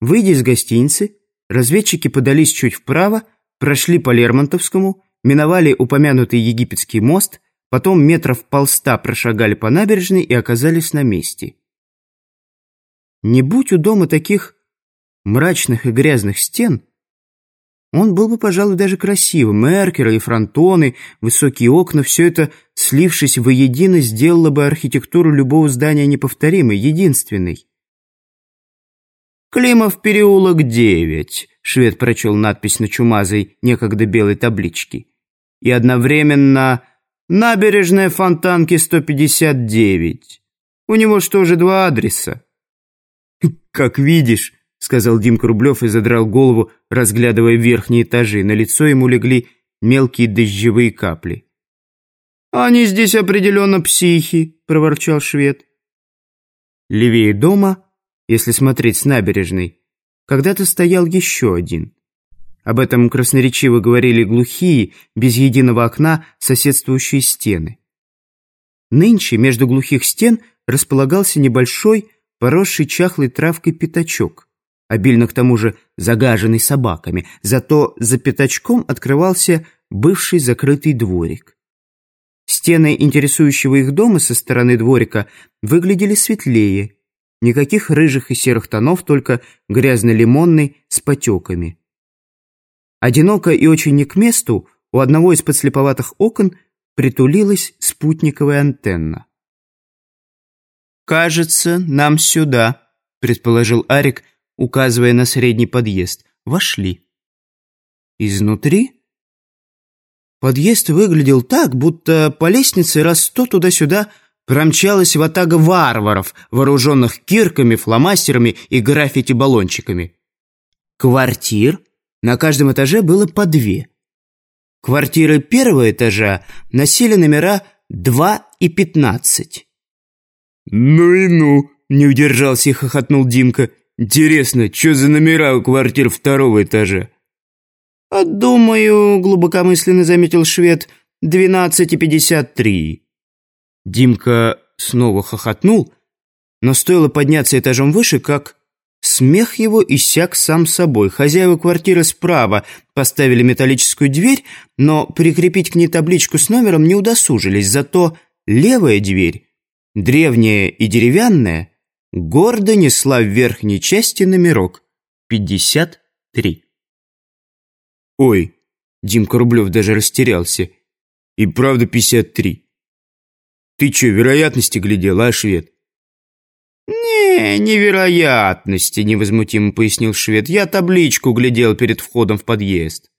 Выйдя из гостиницы, разведчики подались чуть вправо, прошли по Лермонтовскому, миновали упомянутый египетский мост, потом метров полста прошагали по набережной и оказались на месте. Не будь у дома таких мрачных и грязных стен, он был бы, пожалуй, даже красивым. Эркеры и фронтоны, высокие окна, все это, слившись воедино, сделало бы архитектуру любого здания неповторимой, единственной. «Климов переулок 9», — швед прочел надпись на чумазой, некогда белой табличке. И одновременно «Набережная Фонтанки 159». У него что же два адреса? «Как видишь», — сказал Димка Рублев и задрал голову, разглядывая верхние этажи. На лицо ему легли мелкие дождевые капли. «Они здесь определенно психи», — проворчал швед. Левее дома, если смотреть с набережной, когда-то стоял еще один. Об этом красноречиво говорили глухие, без единого окна, соседствующие стены. Нынче между глухих стен располагался небольшой, поросший чахлой травкой пятачок, обильно к тому же загаженный собаками, зато за пятачком открывался бывший закрытый дворик. Стены интересующего их дома со стороны дворика выглядели светлее, никаких рыжих и серых тонов, только грязно-лимонный с потеками. Одиноко и очень не к месту у одного из подслеповатых окон притулилась спутниковая антенна. «Кажется, нам сюда», — предположил Арик, указывая на средний подъезд. Вошли. Изнутри подъезд выглядел так, будто по лестнице раз сто туда-сюда промчалась ватага варваров, вооруженных кирками, фломастерами и граффити-баллончиками. Квартир на каждом этаже было по две. Квартиры первого этажа носили номера 2 и 15. «Ну и ну!» — не удержался и хохотнул Димка. «Интересно, что за номера у квартир второго этажа?» «А думаю, — глубокомысленно заметил швед, — двенадцать и пятьдесят три». Димка снова хохотнул, но стоило подняться этажом выше, как смех его иссяк сам собой. Хозяева квартиры справа поставили металлическую дверь, но прикрепить к ней табличку с номером не удосужились, зато левая дверь древняя и деревянная, гордо несла в верхней части номерок 53. «Ой!» — Димка Рублев даже растерялся. «И правда 53. Ты что, вероятности глядел, а, швед?» «Не, невероятности», — невозмутимо пояснил швед. «Я табличку глядел перед входом в подъезд».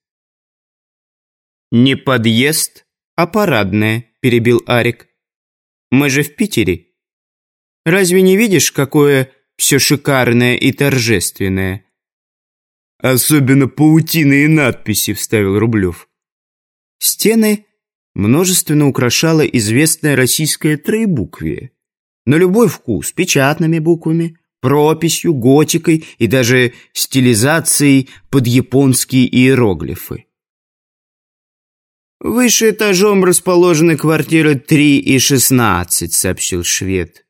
«Не подъезд, а парадная», — перебил Арик. Мы же в Питере. Разве не видишь, какое все шикарное и торжественное?» «Особенно паутины и надписи», — вставил Рублев. Стены множественно украшала известная российская троебуквие. На любой вкус, печатными буквами, прописью, готикой и даже стилизацией под японские иероглифы. «Выше этажом расположены квартиры 3 и 16», — сообщил швед.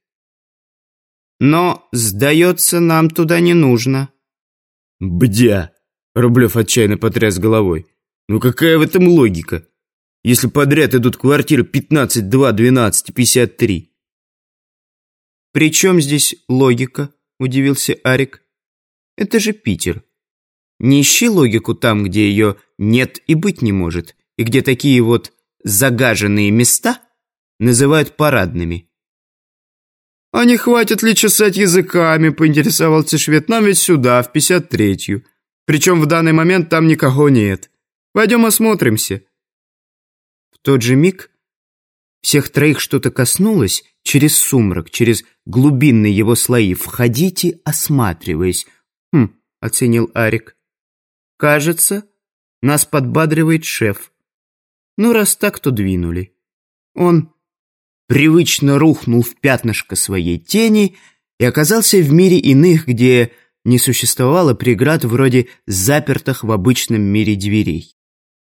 «Но, сдается, нам туда не нужно». «Бдя!» — Рублев отчаянно потряс головой. «Ну какая в этом логика? Если подряд идут квартиры 15, 2, 12 и 53?» «При чем здесь логика?» — удивился Арик. «Это же Питер. Не ищи логику там, где ее нет и быть не может» и где такие вот загаженные места называют парадными. «А не хватит ли чесать языками?» – поинтересовался швед. «Нам ведь сюда, в 53-ю. Причем в данный момент там никого нет. Пойдем осмотримся». Тот же миг всех троих что-то коснулось через сумрак, через глубинные его слои. «Входите, осматриваясь». «Хм», — оценил Арик. «Кажется, нас подбадривает шеф». Ну, раз так, то двинули. Он привычно рухнул в пятнышко своей тени и оказался в мире иных, где не существовало преград вроде запертых в обычном мире дверей.